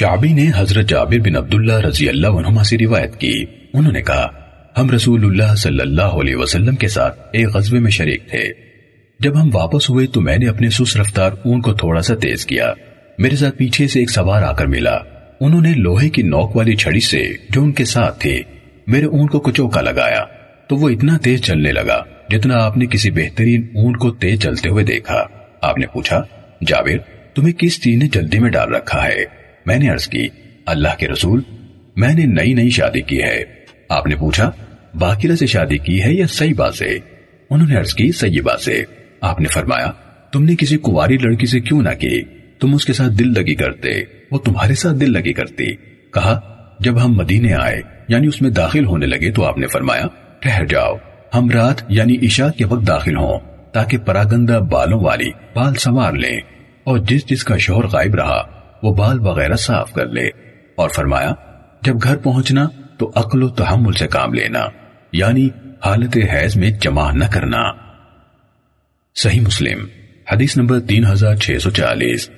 شعبی نے حضرت جابر بن عبداللہ رضی اللہ عنہما سے روایت کی۔ انہوں نے کہا، ہم رسول اللہ صلی اللہ علیہ وسلم کے ساتھ ایک غزوے میں شریک تھے۔ جب ہم واپس ہوئے تو میں نے اپنے سس رفتار اون کو تھوڑا سا تیز کیا۔ میرے ساتھ پیچھے سے ایک سوار آ کر ملا۔ انہوں نے لوہے کی نوک والی چھڑی سے جو ان کے ساتھ تھی، میرے اون کو کچوکا لگایا۔ تو وہ اتنا تیز چلنے لگا جتنا آپ نے کسی بہترین اون کو تیز چلتے ہوئے دیکھا۔ آپ نے پوچھا جاویر تمہیں کس چیز نے جلدی میں ڈال رکھا ہے؟ میں نے عرض کی، اللہ کے رسول، میں نے نئی نئی شادی کی ہے۔ آپ نے پوچھا باقیرہ سے شادی کی ہے یا صحیح سے؟ انہوں نے عرض کی، صحیح سے۔ آپ نے فرمایا، تم نے کسی کواری لڑکی سے کیوں نہ کی؟ تم اس کے ساتھ دل لگی کرتے، وہ تمہارے ساتھ دل لگی کرتی۔ کہا، جب ہم مدینے آئے یعنی اس میں داخل ہونے لگے تو آپ نے فرمایا، ٹھہر جاؤ۔ ہم رات یعنی عشاء کے وقت داخل ہوں، تاکہ پراگندہ بالوں والی بال سنوار لیں۔ اور جس جس کا شوہر غائب رہا وہ بال وغیرہ صاف کر لے اور فرمایا، جب گھر پہنچنا تو عقل و تحمل سے کام لینا یعنی حالت حیض میں جمع نہ کرنا۔ صحیح مسلم، حدیث نمبر تین ہزار چھ سو چالیس۔